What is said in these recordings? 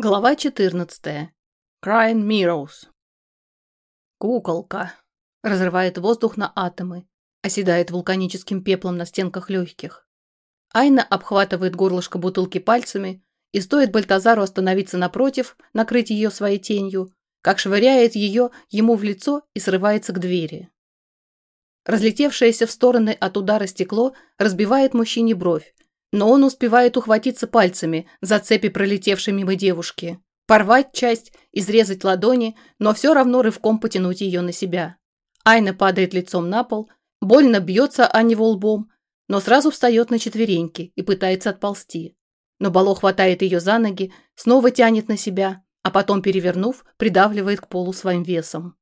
Глава 14. Crying Mirrors. Куколка. Разрывает воздух на атомы. Оседает вулканическим пеплом на стенках легких. Айна обхватывает горлышко бутылки пальцами, и стоит Бальтазару остановиться напротив, накрыть ее своей тенью, как швыряет ее ему в лицо и срывается к двери. Разлетевшееся в стороны от удара стекло разбивает мужчине бровь, но он успевает ухватиться пальцами за цепи пролетевшей мимо девушки, порвать часть, изрезать ладони, но все равно рывком потянуть ее на себя. Айна падает лицом на пол, больно бьется о него лбом, но сразу встает на четвереньки и пытается отползти. Но Бало хватает ее за ноги, снова тянет на себя, а потом, перевернув, придавливает к полу своим весом.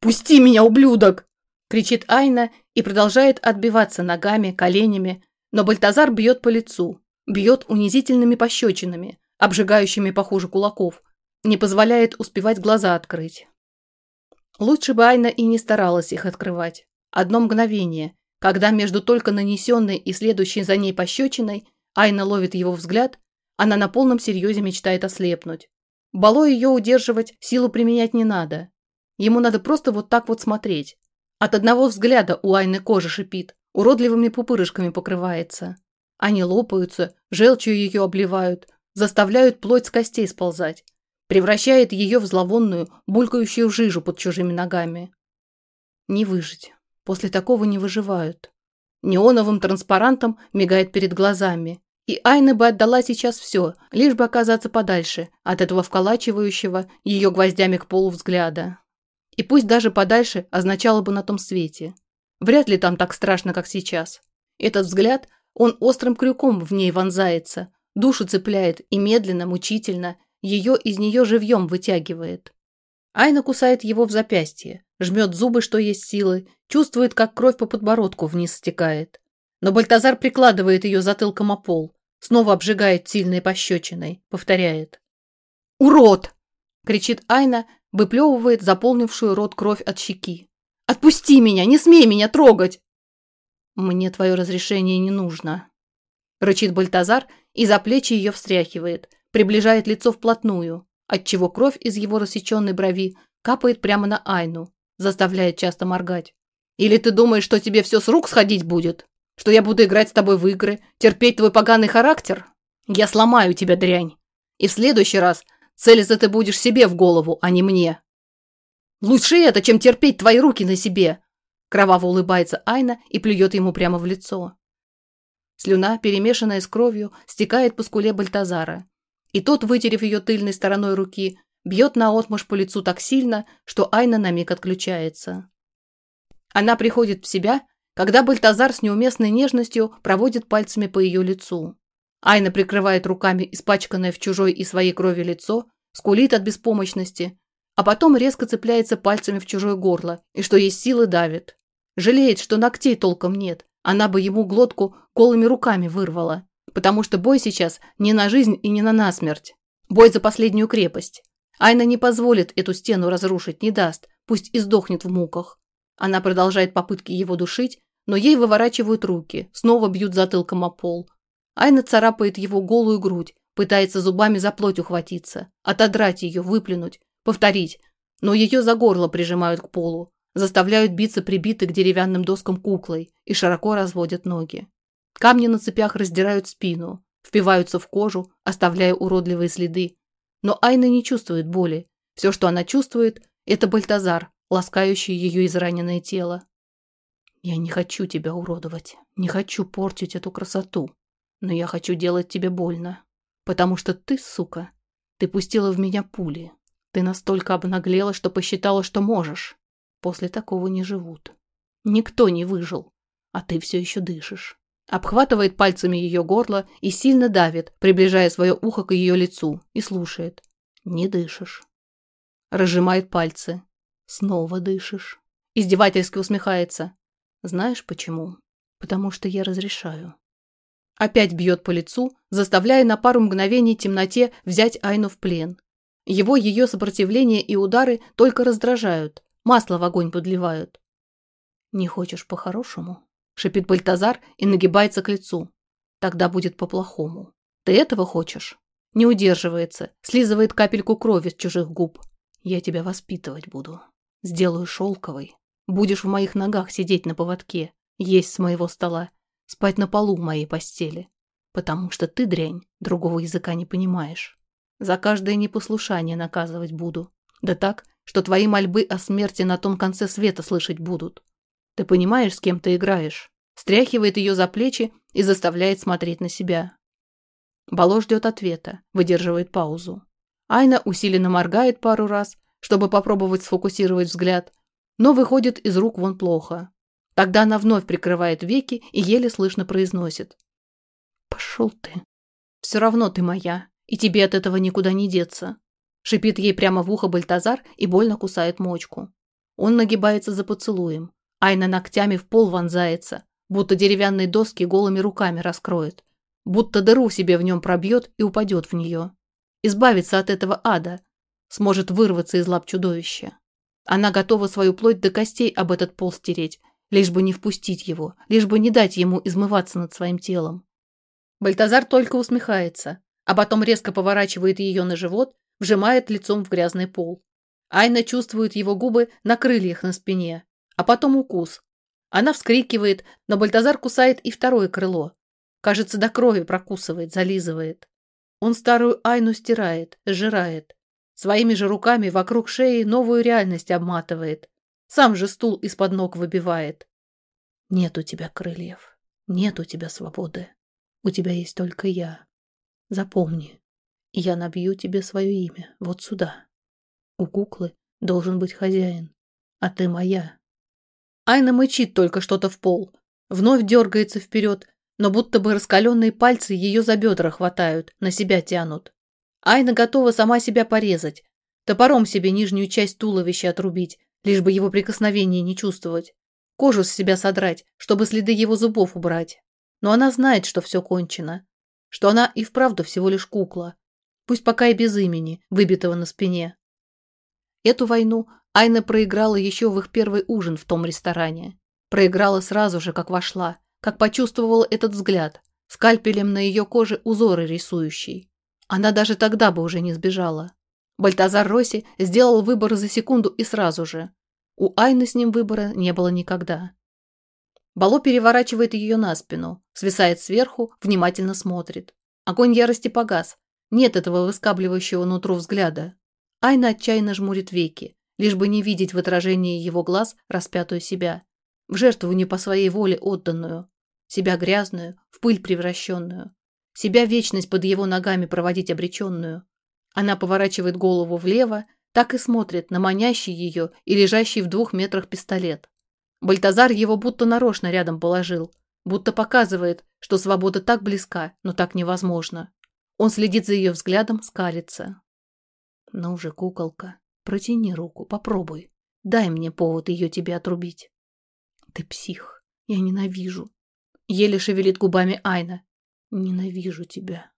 «Пусти меня, ублюдок!» – кричит Айна и продолжает отбиваться ногами, коленями, но Бальтазар бьет по лицу, бьет унизительными пощечинами, обжигающими похуже кулаков, не позволяет успевать глаза открыть. Лучше бы Айна и не старалась их открывать. Одно мгновение, когда между только нанесенной и следующей за ней пощечиной Айна ловит его взгляд, она на полном серьезе мечтает ослепнуть. Бало ее удерживать, силу применять не надо. Ему надо просто вот так вот смотреть. От одного взгляда у Айны кожа шипит, уродливыми пупырышками покрывается. Они лопаются, желчью ее обливают, заставляют плоть с костей сползать, превращает ее в зловонную, булькающую жижу под чужими ногами. Не выжить. После такого не выживают. Неоновым транспарантом мигает перед глазами. И Айна бы отдала сейчас все, лишь бы оказаться подальше от этого вколачивающего ее гвоздями к полу взгляда. И пусть даже подальше означало бы на том свете. Вряд ли там так страшно, как сейчас. Этот взгляд, он острым крюком в ней вонзается, душу цепляет и медленно, мучительно ее из нее живьем вытягивает. Айна кусает его в запястье, жмет зубы, что есть силы, чувствует, как кровь по подбородку вниз стекает. Но Бальтазар прикладывает ее затылком о пол, снова обжигает сильной пощечиной, повторяет. «Урод!» – кричит Айна, выплевывает заполнившую рот кровь от щеки. Отпусти меня, не смей меня трогать!» «Мне твое разрешение не нужно», – рычит Бальтазар и за плечи ее встряхивает, приближает лицо вплотную, отчего кровь из его рассеченной брови капает прямо на Айну, заставляет часто моргать. «Или ты думаешь, что тебе все с рук сходить будет? Что я буду играть с тобой в игры, терпеть твой поганый характер? Я сломаю тебя, дрянь. И в следующий раз целиться ты будешь себе в голову, а не мне». Лучше это, чем терпеть твои руки на себе!» Кроваво улыбается Айна и плюет ему прямо в лицо. Слюна, перемешанная с кровью, стекает по скуле Бальтазара. И тот, вытерев ее тыльной стороной руки, бьет наотмашь по лицу так сильно, что Айна на миг отключается. Она приходит в себя, когда Бальтазар с неуместной нежностью проводит пальцами по ее лицу. Айна прикрывает руками испачканное в чужой и своей крови лицо, скулит от беспомощности, а потом резко цепляется пальцами в чужое горло и, что есть силы, давит. Жалеет, что ногтей толком нет. Она бы ему глотку голыми руками вырвала. Потому что бой сейчас не на жизнь и не на насмерть. Бой за последнюю крепость. Айна не позволит эту стену разрушить, не даст, пусть и сдохнет в муках. Она продолжает попытки его душить, но ей выворачивают руки, снова бьют затылком о пол. Айна царапает его голую грудь, пытается зубами за плоть ухватиться, отодрать ее, выплюнуть, повторить, но ее за горло прижимают к полу, заставляют биться прибитой к деревянным доскам куклой и широко разводят ноги. Камни на цепях раздирают спину, впиваются в кожу, оставляя уродливые следы. Но Айна не чувствует боли. Все, что она чувствует, это Бальтазар, ласкающий ее израненное тело. «Я не хочу тебя уродовать, не хочу портить эту красоту, но я хочу делать тебе больно, потому что ты, сука, ты пустила в меня пули, ты настолько обнаглела, что посчитала, что можешь. После такого не живут. Никто не выжил, а ты все еще дышишь. Обхватывает пальцами ее горло и сильно давит, приближая свое ухо к ее лицу, и слушает. Не дышишь. Разжимает пальцы. Снова дышишь. Издевательски усмехается. Знаешь почему? Потому что я разрешаю. Опять бьет по лицу, заставляя на пару мгновений темноте взять Айну в плен. Его ее сопротивление и удары только раздражают, масло в огонь подливают. «Не хочешь по-хорошему?» – шипит Бальтазар и нагибается к лицу. «Тогда будет по-плохому. Ты этого хочешь? Не удерживается, слизывает капельку крови с чужих губ. Я тебя воспитывать буду. Сделаю шелковой. Будешь в моих ногах сидеть на поводке, есть с моего стола, спать на полу в моей постели. Потому что ты, дрянь, другого языка не понимаешь. За каждое непослушание наказывать буду. Да так, что твои мольбы о смерти на том конце света слышать будут. Ты понимаешь, с кем ты играешь? Стряхивает ее за плечи и заставляет смотреть на себя. Бало ждет ответа, выдерживает паузу. Айна усиленно моргает пару раз, чтобы попробовать сфокусировать взгляд, но выходит из рук вон плохо. Тогда она вновь прикрывает веки и еле слышно произносит. «Пошел ты. Все равно ты моя, и тебе от этого никуда не деться». Шипит ей прямо в ухо Бальтазар и больно кусает мочку. Он нагибается за поцелуем. Айна ногтями в пол вонзается, будто деревянные доски голыми руками раскроет. Будто дыру себе в нем пробьет и упадет в нее. Избавиться от этого ада. Сможет вырваться из лап чудовища. Она готова свою плоть до костей об этот пол стереть, лишь бы не впустить его, лишь бы не дать ему измываться над своим телом. Бальтазар только усмехается, а потом резко поворачивает ее на живот, вжимает лицом в грязный пол. Айна чувствует его губы на крыльях на спине, а потом укус. Она вскрикивает, но Бальтазар кусает и второе крыло. Кажется, до крови прокусывает, зализывает. Он старую Айну стирает, сжирает. Своими же руками вокруг шеи новую реальность обматывает. Сам же стул из-под ног выбивает. Нет у тебя крыльев, нет у тебя свободы. У тебя есть только я. Запомни, я набью тебе свое имя вот сюда. У куклы должен быть хозяин, а ты моя. Айна мычит только что-то в пол, вновь дергается вперед, но будто бы раскаленные пальцы ее за бедра хватают, на себя тянут. Айна готова сама себя порезать, топором себе нижнюю часть туловища отрубить, лишь бы его прикосновения не чувствовать, кожу с себя содрать, чтобы следы его зубов убрать. Но она знает, что все кончено. Что она и вправду всего лишь кукла. Пусть пока и без имени, выбитого на спине. Эту войну Айна проиграла еще в их первый ужин в том ресторане. Проиграла сразу же, как вошла, как почувствовала этот взгляд, скальпелем на ее коже узоры рисующий. Она даже тогда бы уже не сбежала. Бальтазар Росси сделал выбор за секунду и сразу же. У Айны с ним выбора не было никогда. Бало переворачивает ее на спину, свисает сверху, внимательно смотрит. Огонь ярости погас. Нет этого выскабливающего нутру взгляда. Айна отчаянно жмурит веки, лишь бы не видеть в отражении его глаз распятую себя. В жертву не по своей воле отданную. Себя грязную, в пыль превращенную. Себя вечность под его ногами проводить обреченную. Она поворачивает голову влево, так и смотрит на манящий ее и лежащий в двух метрах пистолет. Бальтазар его будто нарочно рядом положил, будто показывает, что свобода так близка, но так невозможно. Он следит за ее взглядом, скалится. Ну уже, куколка, протяни руку, попробуй. Дай мне повод ее тебе отрубить. Ты псих. Я ненавижу. Еле шевелит губами Айна. Ненавижу тебя.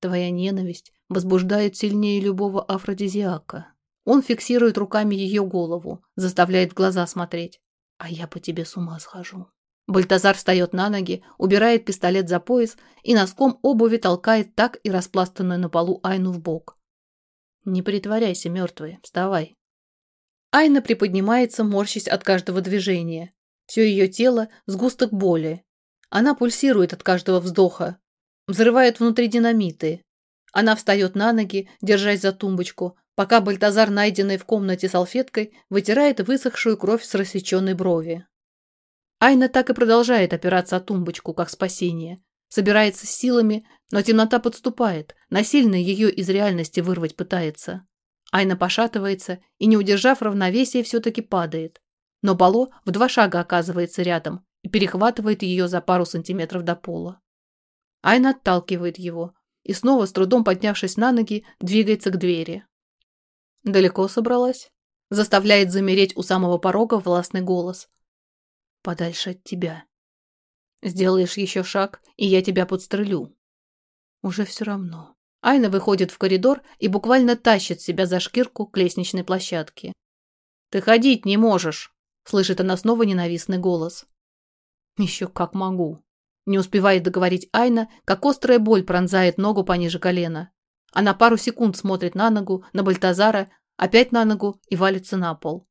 Твоя ненависть возбуждает сильнее любого афродизиака. Он фиксирует руками ее голову, заставляет глаза смотреть. А я по тебе с ума схожу. Бальтазар встает на ноги, убирает пистолет за пояс и носком обуви толкает так и распластанную на полу Айну в бок. Не притворяйся мертвой, вставай. Айна приподнимается, морщась от каждого движения. Все ее тело – сгусток боли. Она пульсирует от каждого вздоха. Взрывает внутри динамиты. Она встает на ноги, держась за тумбочку, пока Бальтазар, найденный в комнате салфеткой, вытирает высохшую кровь с рассеченной брови. Айна так и продолжает опираться о тумбочку, как спасение. Собирается с силами, но темнота подступает, насильно ее из реальности вырвать пытается. Айна пошатывается и, не удержав равновесия, все-таки падает. Но Бало в два шага оказывается рядом и перехватывает ее за пару сантиметров до пола. Айна отталкивает его и снова, с трудом поднявшись на ноги, двигается к двери. Далеко собралась? Заставляет замереть у самого порога властный голос. Подальше от тебя. Сделаешь еще шаг, и я тебя подстрелю. Уже все равно. Айна выходит в коридор и буквально тащит себя за шкирку к лестничной площадке. «Ты ходить не можешь!» – слышит она снова ненавистный голос. «Еще как могу!» Не успевает договорить Айна, как острая боль пронзает ногу пониже колена. Она пару секунд смотрит на ногу, на Бальтазара, опять на ногу и валится на пол.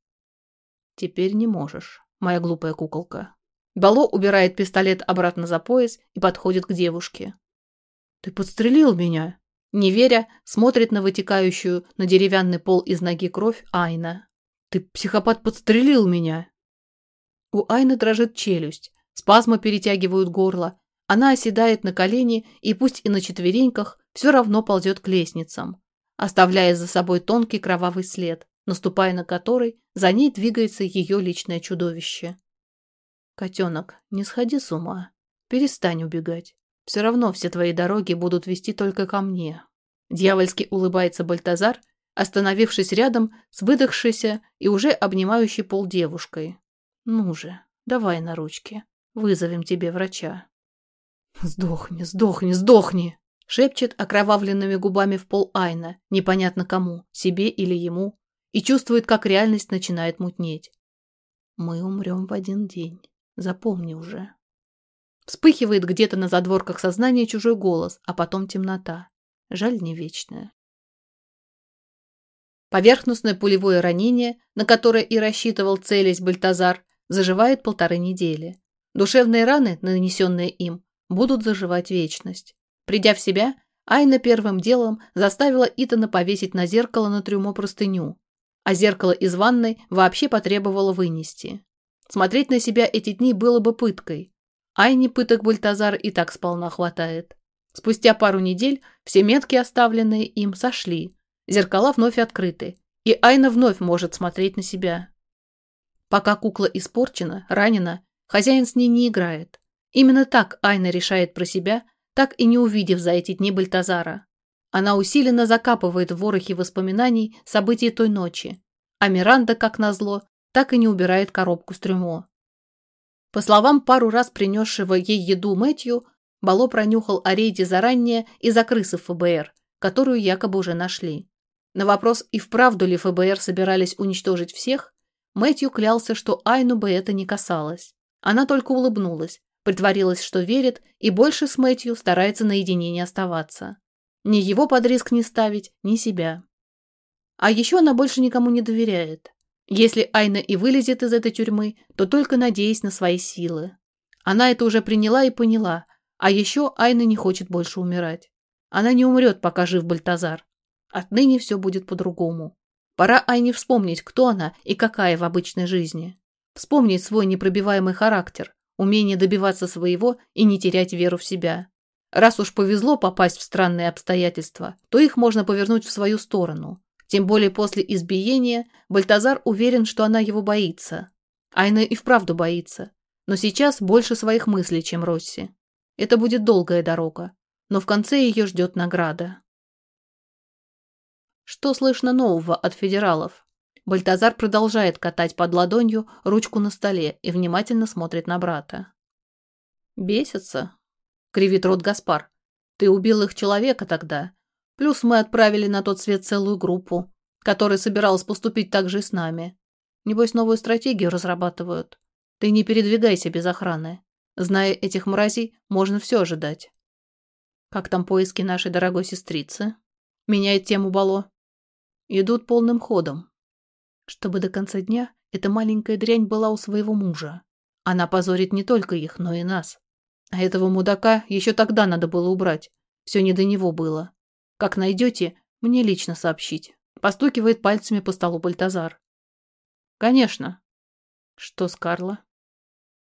Теперь не можешь, моя глупая куколка. Бало убирает пистолет обратно за пояс и подходит к девушке. Ты подстрелил меня. Не веря, смотрит на вытекающую на деревянный пол из ноги кровь Айна. Ты, психопат, подстрелил меня. У Айны дрожит челюсть, спазмы перетягивают горло, она оседает на колени и, пусть и на четвереньках, все равно ползет к лестницам, оставляя за собой тонкий кровавый след, наступая на который, за ней двигается ее личное чудовище. «Котенок, не сходи с ума. Перестань убегать. Все равно все твои дороги будут вести только ко мне». Дьявольски улыбается Бальтазар, остановившись рядом с выдохшейся и уже обнимающей пол девушкой. «Ну же, давай на ручки. Вызовем тебе врача». «Сдохни, сдохни, сдохни!» Шепчет окровавленными губами в пол Айна, непонятно кому, себе или ему, и чувствует, как реальность начинает мутнеть. «Мы умрем в один день. Запомни уже». Вспыхивает где-то на задворках сознания чужой голос, а потом темнота. Жаль не вечная. Поверхностное пулевое ранение, на которое и рассчитывал целясь Бальтазар, заживает полторы недели. Душевные раны, нанесенные им, будут заживать вечность. Придя в себя, Айна первым делом заставила Итана повесить на зеркало на трюмо простыню, а зеркало из ванной вообще потребовало вынести. Смотреть на себя эти дни было бы пыткой. Айне пыток Бальтазар и так сполна хватает. Спустя пару недель все метки, оставленные им, сошли. Зеркала вновь открыты, и Айна вновь может смотреть на себя. Пока кукла испорчена, ранена, хозяин с ней не играет. Именно так Айна решает про себя, так и не увидев за эти дни Бальтазара. Она усиленно закапывает в ворохе воспоминаний событий той ночи, а Миранда, как назло, так и не убирает коробку с трюмо. По словам пару раз принесшего ей еду Мэтью, Бало пронюхал о рейде заранее из-за крысы ФБР, которую якобы уже нашли. На вопрос, и вправду ли ФБР собирались уничтожить всех, Мэтью клялся, что Айну бы это не касалось. Она только улыбнулась, Притворилась, что верит, и больше с Мэтью старается наедине не оставаться. Ни его под риск не ставить, ни себя. А еще она больше никому не доверяет. Если Айна и вылезет из этой тюрьмы, то только надеясь на свои силы. Она это уже приняла и поняла, а еще Айна не хочет больше умирать. Она не умрет, пока жив Бальтазар. Отныне все будет по-другому. Пора Айне вспомнить, кто она и какая в обычной жизни. Вспомнить свой непробиваемый характер, умение добиваться своего и не терять веру в себя. Раз уж повезло попасть в странные обстоятельства, то их можно повернуть в свою сторону. Тем более после избиения Бальтазар уверен, что она его боится. Айна и вправду боится. Но сейчас больше своих мыслей, чем Росси. Это будет долгая дорога, но в конце ее ждет награда. Что слышно нового от федералов? Бальтазар продолжает катать под ладонью ручку на столе и внимательно смотрит на брата. «Бесится?» — кривит рот Гаспар. «Ты убил их человека тогда. Плюс мы отправили на тот свет целую группу, которая собиралась поступить так же и с нами. Небось, новую стратегию разрабатывают. Ты не передвигайся без охраны. Зная этих мразей, можно все ожидать». «Как там поиски нашей дорогой сестрицы?» Меняет тему Бало. «Идут полным ходом чтобы до конца дня эта маленькая дрянь была у своего мужа. Она позорит не только их, но и нас. А этого мудака еще тогда надо было убрать. Все не до него было. Как найдете, мне лично сообщить. Постукивает пальцами по столу Бальтазар. Конечно. Что с Карла?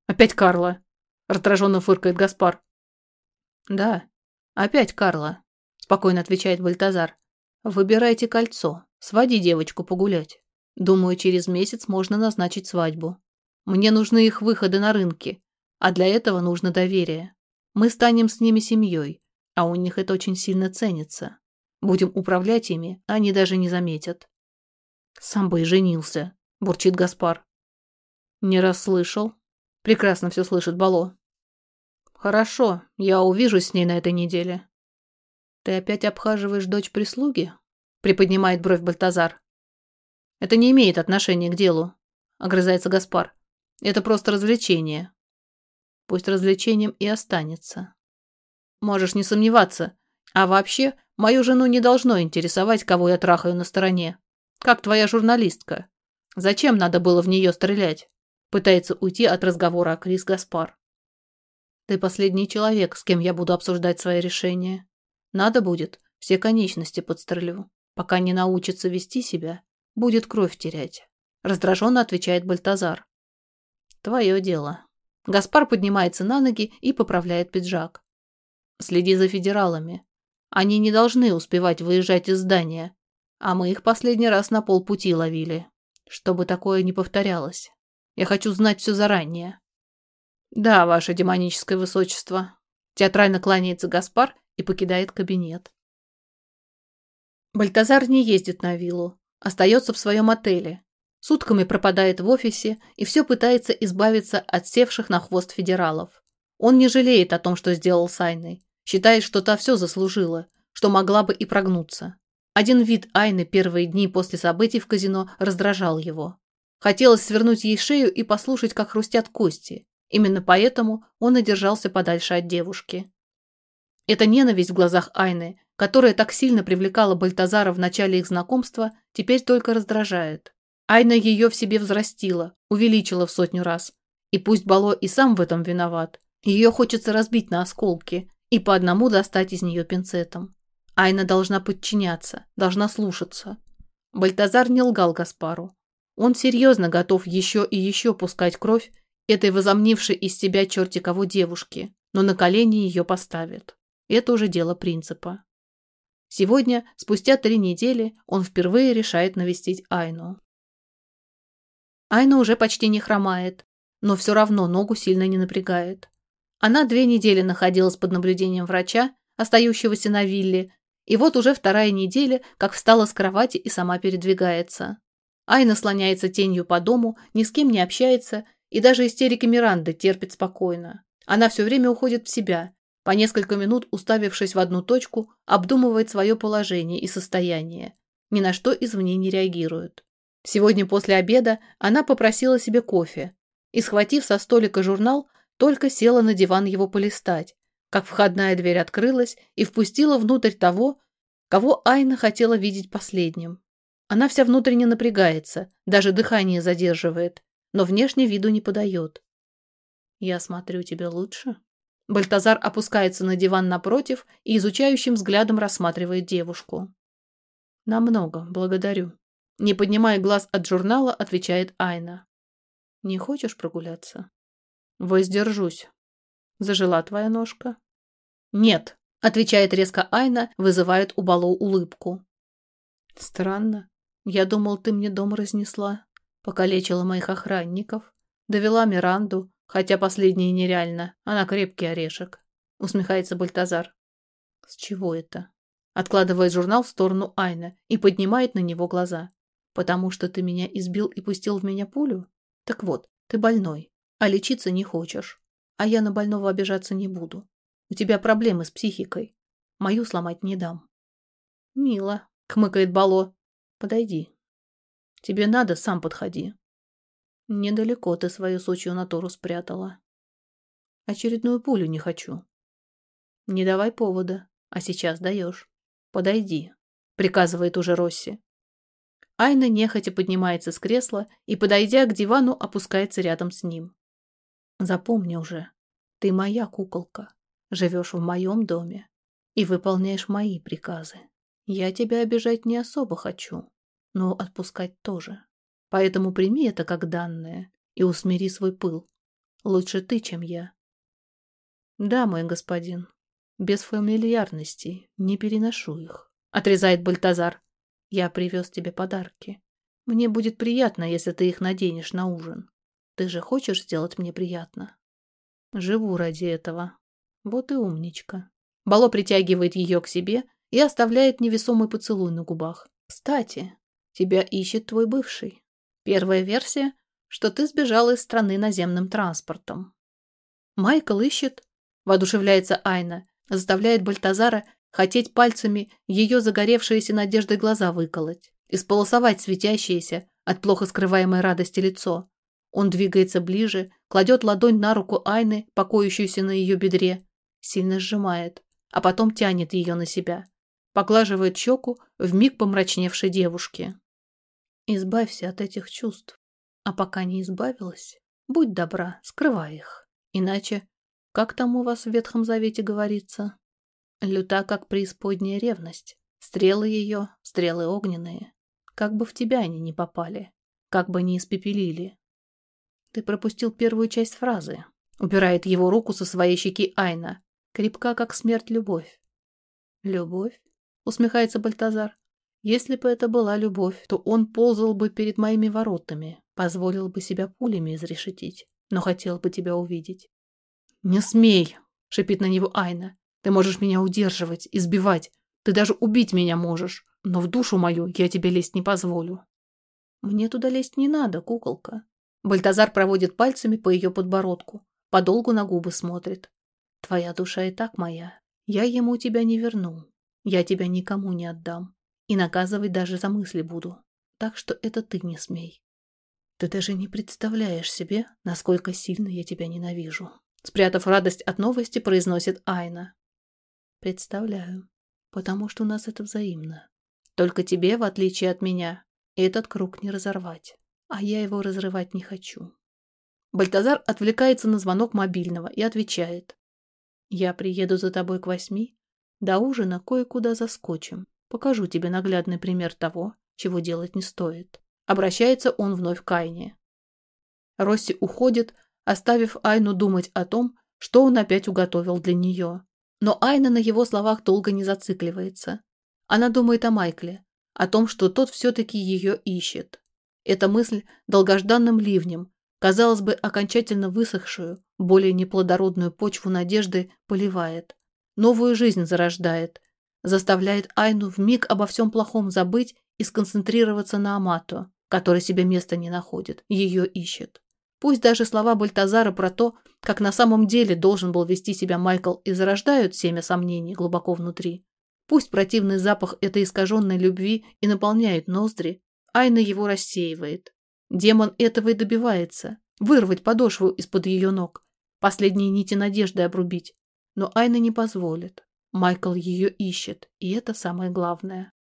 Опять Карла. Раздраженно фыркает Гаспар. Да, опять Карла. Спокойно отвечает Бальтазар. Выбирайте кольцо. Своди девочку погулять. Думаю, через месяц можно назначить свадьбу. Мне нужны их выходы на рынки, а для этого нужно доверие. Мы станем с ними семьей, а у них это очень сильно ценится. Будем управлять ими, они даже не заметят. Сам бы и женился, бурчит Гаспар. Не расслышал. Прекрасно все слышит Бало. Хорошо, я увижусь с ней на этой неделе. Ты опять обхаживаешь дочь прислуги? Приподнимает бровь Бальтазар. Это не имеет отношения к делу, огрызается Гаспар. Это просто развлечение. Пусть развлечением и останется. Можешь не сомневаться. А вообще, Мою жену не должно интересовать, кого я трахаю на стороне. Как твоя журналистка? Зачем надо было в нее стрелять? Пытается уйти от разговора Крис Гаспар. Ты последний человек, с кем я буду обсуждать свои решения. Надо будет, все конечности подстрелю. Пока не научится вести себя, будет кровь терять. Раздраженно отвечает Бальтазар. Твое дело. Гаспар поднимается на ноги и поправляет пиджак. Следи за федералами. Они не должны успевать выезжать из здания, а мы их последний раз на полпути ловили. Чтобы такое не повторялось. Я хочу знать все заранее. Да, ваше демоническое высочество. Театрально кланяется Гаспар и покидает кабинет. Бальтазар не ездит на виллу, остается в своем отеле. Сутками пропадает в офисе и все пытается избавиться от севших на хвост федералов. Он не жалеет о том, что сделал с Айной. Считает, что та все заслужила, что могла бы и прогнуться. Один вид Айны первые дни после событий в казино раздражал его. Хотелось свернуть ей шею и послушать, как хрустят кости. Именно поэтому он и держался подальше от девушки. Эта ненависть в глазах Айны, которая так сильно привлекала Бальтазара в начале их знакомства, теперь только раздражает. Айна ее в себе взрастила, увеличила в сотню раз. И пусть Бало и сам в этом виноват, ее хочется разбить на осколки и по одному достать из нее пинцетом. Айна должна подчиняться, должна слушаться. Бальтазар не лгал Гаспару. Он серьезно готов еще и еще пускать кровь этой возомнившей из себя черти кого девушки, но на колени ее поставит. Это уже дело принципа. Сегодня, спустя три недели, он впервые решает навестить Айну. Айна уже почти не хромает, но все равно ногу сильно не напрягает. Она две недели находилась под наблюдением врача, остающегося на вилле, и вот уже вторая неделя, как встала с кровати и сама передвигается. Айна слоняется тенью по дому, ни с кем не общается, и даже истерики Миранды терпит спокойно. Она все время уходит в себя, по несколько минут уставившись в одну точку, обдумывает свое положение и состояние. Ни на что извне не реагирует. Сегодня после обеда она попросила себе кофе и, схватив со столика журнал, только села на диван его полистать, как входная дверь открылась и впустила внутрь того, кого Айна хотела видеть последним. Она вся внутренне напрягается, даже дыхание задерживает, но внешне виду не подает. «Я смотрю, тебе лучше?» Бальтазар опускается на диван напротив и изучающим взглядом рассматривает девушку. «Намного, благодарю». Не поднимая глаз от журнала, отвечает Айна. «Не хочешь прогуляться?» «Воздержусь». «Зажила твоя ножка?» «Нет», — отвечает резко Айна, вызывает у Бало улыбку. «Странно. Я думал, ты мне дом разнесла. Покалечила моих охранников. Довела Миранду, хотя последнее нереально. Она крепкий орешек», — усмехается Бальтазар. «С чего это?» Откладывает журнал в сторону Айна и поднимает на него глаза. «Потому что ты меня избил и пустил в меня пулю? Так вот, ты больной, а лечиться не хочешь. А я на больного обижаться не буду. У тебя проблемы с психикой. Мою сломать не дам. Мило, хмыкает Бало. Подойди. Тебе надо, сам подходи. Недалеко ты свою сучью натуру спрятала. Очередную пулю не хочу. Не давай повода, а сейчас даешь. Подойди, приказывает уже Росси. Айна нехотя поднимается с кресла и, подойдя к дивану, опускается рядом с ним. Запомни уже, ты моя куколка живешь в моем доме и выполняешь мои приказы. Я тебя обижать не особо хочу, но отпускать тоже. Поэтому прими это как данное и усмири свой пыл. Лучше ты, чем я. Да, мой господин, без фамильярностей, не переношу их. Отрезает Бальтазар. Я привез тебе подарки. Мне будет приятно, если ты их наденешь на ужин. Ты же хочешь сделать мне приятно? Живу ради этого. Вот и умничка. Бало притягивает ее к себе и оставляет невесомый поцелуй на губах. Кстати, тебя ищет твой бывший. Первая версия, что ты сбежала из страны наземным транспортом. Майкл ищет, воодушевляется Айна, заставляет Бальтазара хотеть пальцами ее загоревшиеся надеждой глаза выколоть, исполосовать светящееся от плохо скрываемой радости лицо. Он двигается ближе, кладет ладонь на руку Айны, покоящуюся на ее бедре, сильно сжимает, а потом тянет ее на себя. поглаживает щеку в миг помрачневшей девушки. Избавься от этих чувств. А пока не избавилась, будь добра, скрывай их. Иначе, как там у вас в Ветхом Завете говорится? Люта, как преисподняя ревность. Стрелы ее, стрелы огненные. Как бы в тебя они не попали, как бы не испепелили. Ты пропустил первую часть фразы. Убирает его руку со своей щеки Айна. Крепка, как смерть, любовь. Любовь? Усмехается Бальтазар. Если бы это была любовь, то он ползал бы перед моими воротами, позволил бы себя пулями изрешетить, но хотел бы тебя увидеть. «Не смей!» — шипит на него Айна. «Ты можешь меня удерживать, избивать. Ты даже убить меня можешь, но в душу мою я тебе лезть не позволю». «Мне туда лезть не надо, куколка». Бальтазар проводит пальцами по ее подбородку, подолгу на губы смотрит. «Твоя душа и так моя. Я ему тебя не верну. Я тебя никому не отдам и наказывать даже за мысли буду. Так что это ты не смей. Ты даже не представляешь себе, насколько сильно я тебя ненавижу. Спрятав радость от новости, произносит Айна. Представляю, потому что у нас это взаимно. Только тебе, в отличие от меня, этот круг не разорвать, а я его разрывать не хочу. Бальтазар отвлекается на звонок мобильного и отвечает. Я приеду за тобой к восьми, до ужина кое-куда заскочим. Покажу тебе наглядный пример того, чего делать не стоит. Обращается он вновь к Айне. Росси уходит, оставив Айну думать о том, что он опять уготовил для нее. Но Айна на его словах долго не зацикливается. Она думает о Майкле, о том, что тот все-таки ее ищет. Эта мысль долгожданным ливнем, казалось бы, окончательно высохшую, более неплодородную почву надежды поливает, новую жизнь зарождает, заставляет Айну вмиг обо всем плохом забыть и сконцентрироваться на Амато, который себе места не находит, ее ищет. Пусть даже слова Бальтазара про то, как на самом деле должен был вести себя Майкл и зарождают семя сомнений глубоко внутри. Пусть противный запах этой искаженной любви и наполняет ноздри, Айна его рассеивает. Демон этого и добивается. Вырвать подошву из-под ее ног. Последние нити надежды обрубить. Но Айна не позволит. Майкл ее ищет, и это самое главное.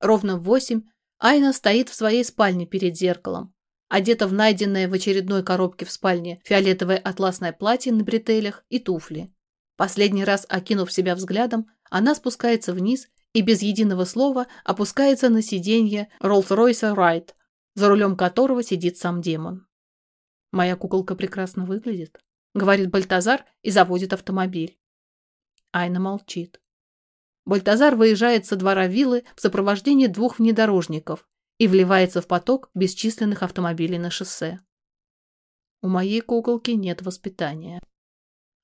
Ровно в восемь Айна стоит в своей спальне перед зеркалом, одета в найденное в очередной коробке в спальне фиолетовое атласное платье на бретелях и туфли. Последний раз окинув себя взглядом, она спускается вниз и без единого слова опускается на сиденье Роллс-Ройса Райт, за рулем которого сидит сам демон. «Моя куколка прекрасно выглядит», — говорит Бальтазар и заводит автомобиль. Айна молчит. Бальтазар выезжает со двора виллы в сопровождении двух внедорожников и вливается в поток бесчисленных автомобилей на шоссе. У моей куколки нет воспитания.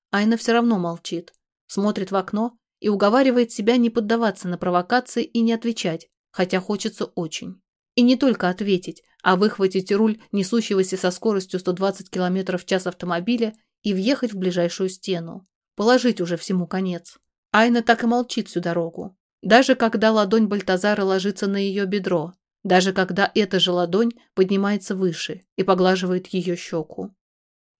Айна все равно молчит, смотрит в окно и уговаривает себя не поддаваться на провокации и не отвечать, хотя хочется очень. И не только ответить, а выхватить руль несущегося со скоростью 120 км в час автомобиля и въехать в ближайшую стену. Положить уже всему конец. Айна так и молчит всю дорогу. Даже когда ладонь Бальтазара ложится на ее бедро, даже когда эта же ладонь поднимается выше и поглаживает ее щеку.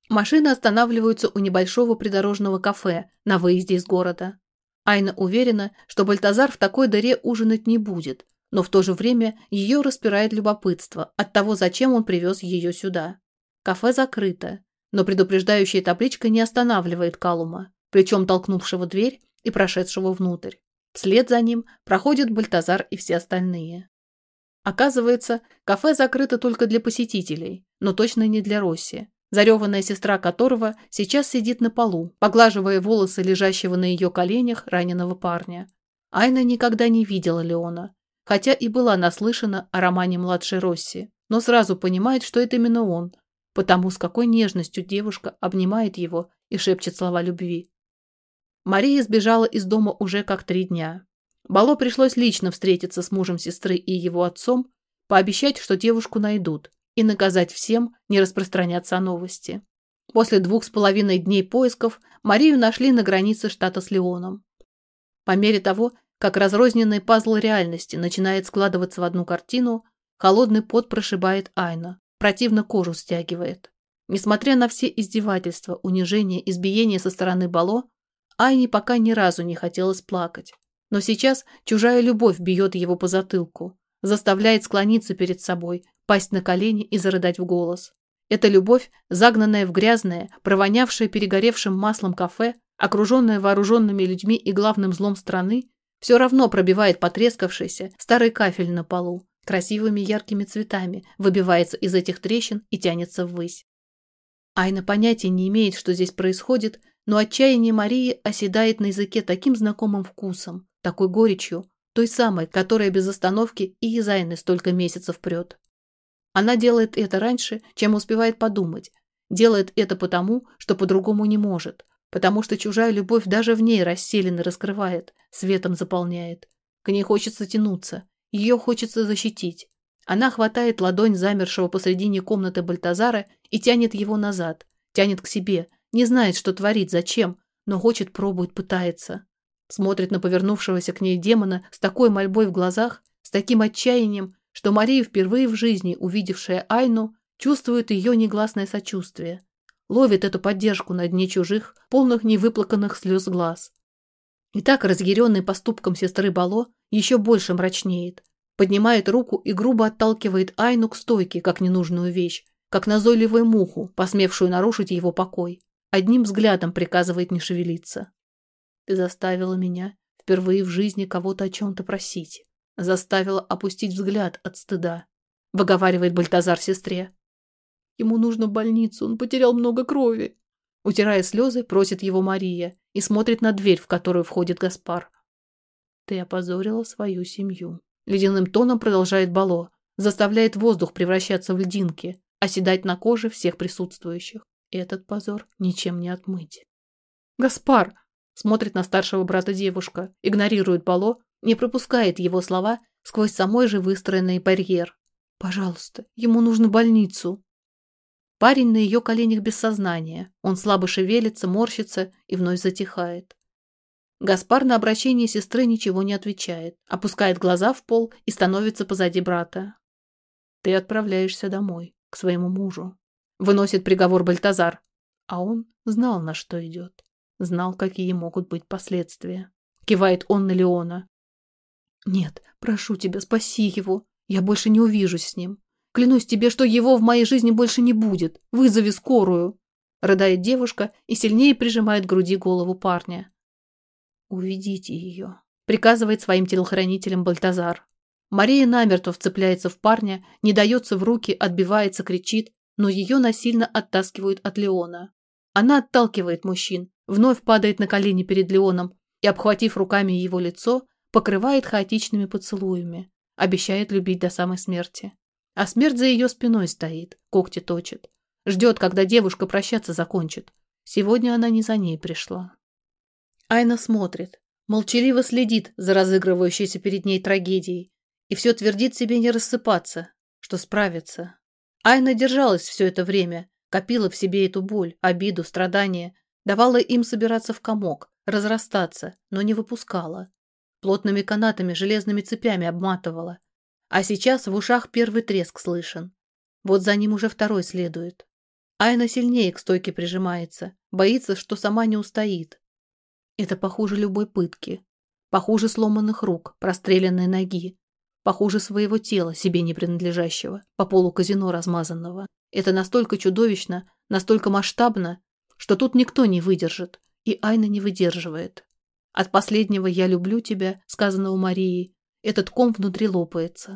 Машины останавливаются у небольшого придорожного кафе на выезде из города. Айна уверена, что Бальтазар в такой дыре ужинать не будет, но в то же время ее распирает любопытство от того, зачем он привез ее сюда. Кафе закрыто, но предупреждающая табличка не останавливает Калума плечом толкнувшего дверь и прошедшего внутрь. Вслед за ним проходят Бальтазар и все остальные. Оказывается, кафе закрыто только для посетителей, но точно не для Росси, зареванная сестра которого сейчас сидит на полу, поглаживая волосы лежащего на ее коленях раненого парня. Айна никогда не видела Леона, хотя и была наслышана о романе младшей Росси, но сразу понимает, что это именно он, потому с какой нежностью девушка обнимает его и шепчет слова любви. Мария сбежала из дома уже как три дня. Бало пришлось лично встретиться с мужем сестры и его отцом, пообещать, что девушку найдут, и наказать всем не распространяться о новости. После двух с половиной дней поисков Марию нашли на границе штата с Леоном. По мере того, как разрозненный пазл реальности начинает складываться в одну картину, холодный пот прошибает Айна, противно кожу стягивает. Несмотря на все издевательства, унижения, избиения со стороны Бало, Айне пока ни разу не хотелось плакать. Но сейчас чужая любовь бьет его по затылку, заставляет склониться перед собой, пасть на колени и зарыдать в голос. Эта любовь, загнанная в грязное, провонявшее перегоревшим маслом кафе, окруженная вооруженными людьми и главным злом страны, все равно пробивает потрескавшийся старый кафель на полу, красивыми яркими цветами, выбивается из этих трещин и тянется ввысь. Айна понятия не имеет, что здесь происходит, но отчаяние Марии оседает на языке таким знакомым вкусом, такой горечью, той самой, которая без остановки и из Айны столько месяцев прет. Она делает это раньше, чем успевает подумать, делает это потому, что по-другому не может, потому что чужая любовь даже в ней расселенно раскрывает, светом заполняет. К ней хочется тянуться, ее хочется защитить. Она хватает ладонь замершего посредине комнаты Бальтазара и тянет его назад, тянет к себе, не знает, что творит, зачем, но хочет, пробует, пытается. Смотрит на повернувшегося к ней демона с такой мольбой в глазах, с таким отчаянием, что Мария, впервые в жизни увидевшая Айну, чувствует ее негласное сочувствие, ловит эту поддержку на дне чужих, полных невыплаканных слез глаз. И так, разъяренный поступком сестры Бало, еще больше мрачнеет, поднимает руку и грубо отталкивает Айну к стойке, как ненужную вещь, как назойливую муху, посмевшую нарушить его покой. Одним взглядом приказывает не шевелиться. Ты заставила меня впервые в жизни кого-то о чем-то просить. Заставила опустить взгляд от стыда. Выговаривает Бальтазар сестре. Ему нужно в больницу, он потерял много крови. Утирая слезы, просит его Мария и смотрит на дверь, в которую входит Гаспар. Ты опозорила свою семью. Ледяным тоном продолжает Бало. Заставляет воздух превращаться в льдинки, оседать на коже всех присутствующих. Этот позор ничем не отмыть. «Гаспар!» – смотрит на старшего брата девушка, игнорирует Бало, не пропускает его слова сквозь самой же выстроенный барьер. «Пожалуйста, ему нужно больницу!» Парень на ее коленях без сознания. Он слабо шевелится, морщится и вновь затихает. Гаспар на обращение сестры ничего не отвечает, опускает глаза в пол и становится позади брата. «Ты отправляешься домой, к своему мужу», выносит приговор Бальтазар. А он знал, на что идет. Знал, какие могут быть последствия. Кивает он на Леона. Нет, прошу тебя, спаси его. Я больше не увижусь с ним. Клянусь тебе, что его в моей жизни больше не будет. Вызови скорую. Рыдает девушка и сильнее прижимает к груди голову парня. Уведите ее. Приказывает своим телохранителям Бальтазар. Мария намертво вцепляется в парня, не дается в руки, отбивается, кричит, но ее насильно оттаскивают от Леона. Она отталкивает мужчин, вновь падает на колени перед Леоном и, обхватив руками его лицо, покрывает хаотичными поцелуями, обещает любить до самой смерти. А смерть за ее спиной стоит, когти точит. Ждет, когда девушка прощаться закончит. Сегодня она не за ней пришла. Айна смотрит, молчаливо следит за разыгрывающейся перед ней трагедией и все твердит себе не рассыпаться, что справится, Айна держалась все это время, копила в себе эту боль, обиду, страдания, давала им собираться в комок, разрастаться, но не выпускала. Плотными канатами, железными цепями обматывала. А сейчас в ушах первый треск слышен. Вот за ним уже второй следует. Айна сильнее к стойке прижимается, боится, что сама не устоит. Это похуже любой пытки. Похуже сломанных рук, простреленной ноги, Похуже своего тела, себе не принадлежащего, по полу казино размазанного. Это настолько чудовищно, настолько масштабно, что тут никто не выдержит, и Айна не выдерживает. От последнего «я люблю тебя», сказанного Марии, этот ком внутри лопается.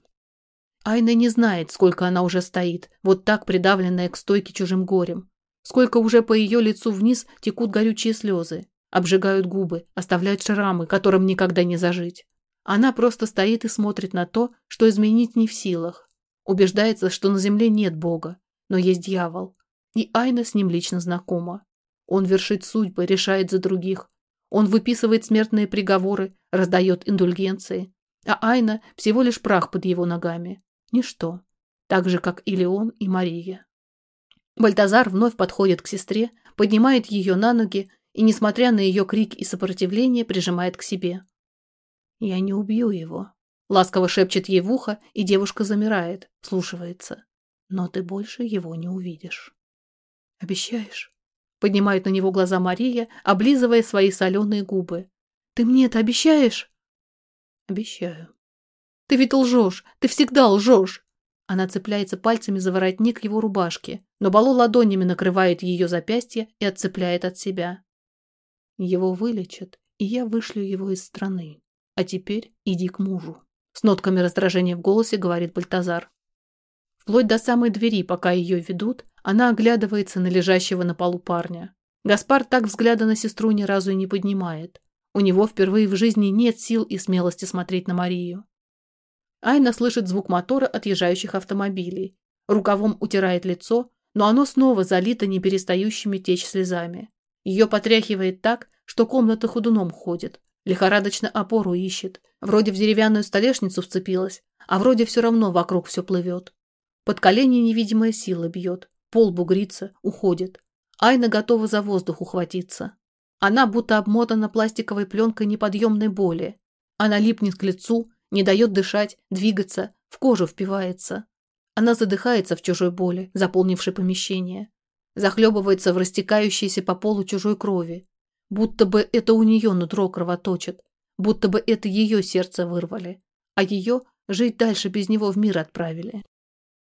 Айна не знает, сколько она уже стоит, вот так придавленная к стойке чужим горем. Сколько уже по ее лицу вниз текут горючие слезы, обжигают губы, оставляют шрамы, которым никогда не зажить. Она просто стоит и смотрит на то, что изменить не в силах. Убеждается, что на земле нет Бога, но есть дьявол. И Айна с ним лично знакома. Он вершит судьбы, решает за других. Он выписывает смертные приговоры, раздает индульгенции. А Айна всего лишь прах под его ногами. Ничто. Так же, как и Леон и Мария. Бальтазар вновь подходит к сестре, поднимает ее на ноги и, несмотря на ее крик и сопротивление, прижимает к себе. «Я не убью его», — ласково шепчет ей в ухо, и девушка замирает, слушается. «Но ты больше его не увидишь». «Обещаешь?» Поднимает на него глаза Мария, облизывая свои соленые губы. Ты мне это обещаешь? Обещаю. Ты ведь лжешь, ты всегда лжешь. Она цепляется пальцами за воротник его рубашки, но Бало ладонями накрывает ее запястье и отцепляет от себя. Его вылечат, и я вышлю его из страны. А теперь иди к мужу. С нотками раздражения в голосе говорит Бальтазар. Вплоть до самой двери, пока ее ведут, она оглядывается на лежащего на полу парня. Гаспар так взгляда на сестру ни разу и не поднимает. У него впервые в жизни нет сил и смелости смотреть на Марию. Айна слышит звук мотора отъезжающих автомобилей. Рукавом утирает лицо, но оно снова залито неперестающими течь слезами. Ее потряхивает так, что комната ходуном ходит. Лихорадочно опору ищет. Вроде в деревянную столешницу вцепилась, а вроде все равно вокруг все плывет. Под колени невидимая сила бьет. Пол бугрится, уходит. Айна готова за воздух ухватиться. Она будто обмотана пластиковой пленкой неподъемной боли. Она липнет к лицу, не дает дышать, двигаться, в кожу впивается. Она задыхается в чужой боли, заполнившей помещение. Захлебывается в растекающейся по полу чужой крови. Будто бы это у нее нутро кровоточит. Будто бы это ее сердце вырвали. А ее жить дальше без него в мир отправили.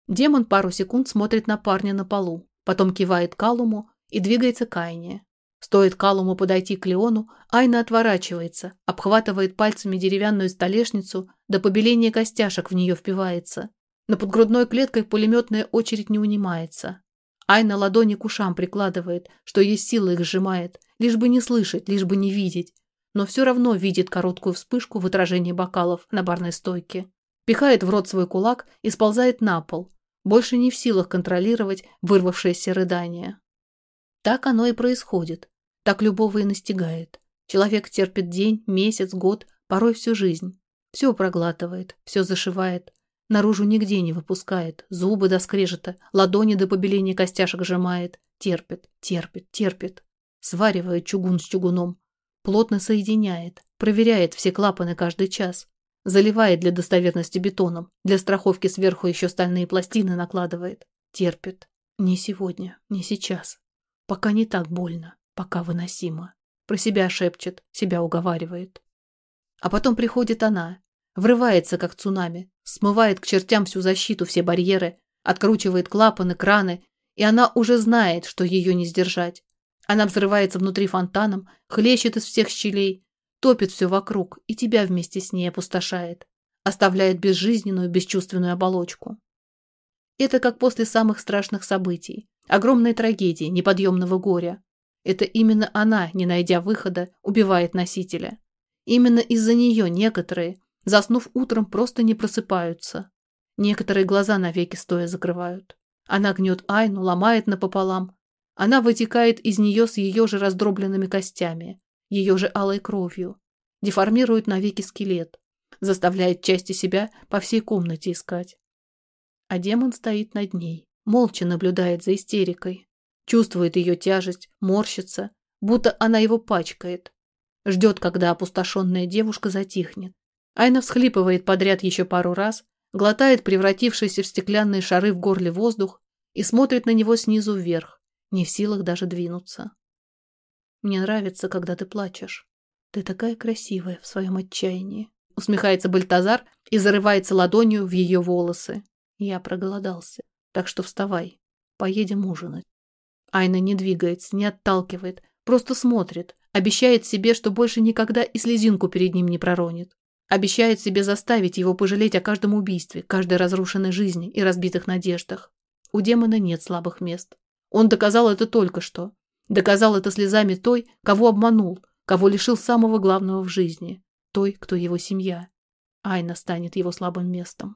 Демон пару секунд смотрит на парня на полу, потом кивает Калуму и двигается к Айне. Стоит Калуму подойти к Леону, Айна отворачивается, обхватывает пальцами деревянную столешницу, до побеления костяшек в нее впивается. На подгрудной клеткой пулеметная очередь не унимается. Айна ладони к ушам прикладывает, что есть силы их сжимает, лишь бы не слышать, лишь бы не видеть. Но все равно видит короткую вспышку в отражении бокалов на барной стойке. Пихает в рот свой кулак и сползает на пол, больше не в силах контролировать вырвавшееся рыдание. Так оно и происходит. Так любого и настигает. Человек терпит день, месяц, год, порой всю жизнь. Все проглатывает, все зашивает. Наружу нигде не выпускает. Зубы до скрежета, ладони до побеления костяшек сжимает. Терпит, терпит, терпит. Сваривает чугун с чугуном. Плотно соединяет. Проверяет все клапаны каждый час. Заливает для достоверности бетоном. Для страховки сверху еще стальные пластины накладывает. Терпит. Не сегодня, не сейчас. Пока не так больно пока выносимо. Про себя шепчет, себя уговаривает. А потом приходит она, врывается, как цунами, смывает к чертям всю защиту, все барьеры, откручивает клапаны, краны, и она уже знает, что ее не сдержать. Она взрывается внутри фонтаном, хлещет из всех щелей, топит все вокруг и тебя вместе с ней опустошает, оставляет безжизненную, бесчувственную оболочку. Это как после самых страшных событий, огромной трагедии, неподъемного горя. Это именно она, не найдя выхода, убивает носителя. Именно из-за нее некоторые, заснув утром, просто не просыпаются. Некоторые глаза навеки стоя закрывают. Она гнет Айну, ломает напополам. Она вытекает из нее с ее же раздробленными костями, ее же алой кровью. Деформирует навеки скелет. Заставляет части себя по всей комнате искать. А демон стоит над ней, молча наблюдает за истерикой, Чувствует ее тяжесть, морщится, будто она его пачкает. Ждет, когда опустошенная девушка затихнет. Айна всхлипывает подряд еще пару раз, глотает превратившиеся в стеклянные шары в горле воздух и смотрит на него снизу вверх, не в силах даже двинуться. «Мне нравится, когда ты плачешь. Ты такая красивая в своем отчаянии», усмехается Бальтазар и зарывается ладонью в ее волосы. «Я проголодался, так что вставай, поедем ужинать». Айна не двигается, не отталкивает, просто смотрит, обещает себе, что больше никогда и слезинку перед ним не проронит. Обещает себе заставить его пожалеть о каждом убийстве, каждой разрушенной жизни и разбитых надеждах. У демона нет слабых мест. Он доказал это только что. Доказал это слезами той, кого обманул, кого лишил самого главного в жизни. Той, кто его семья. Айна станет его слабым местом.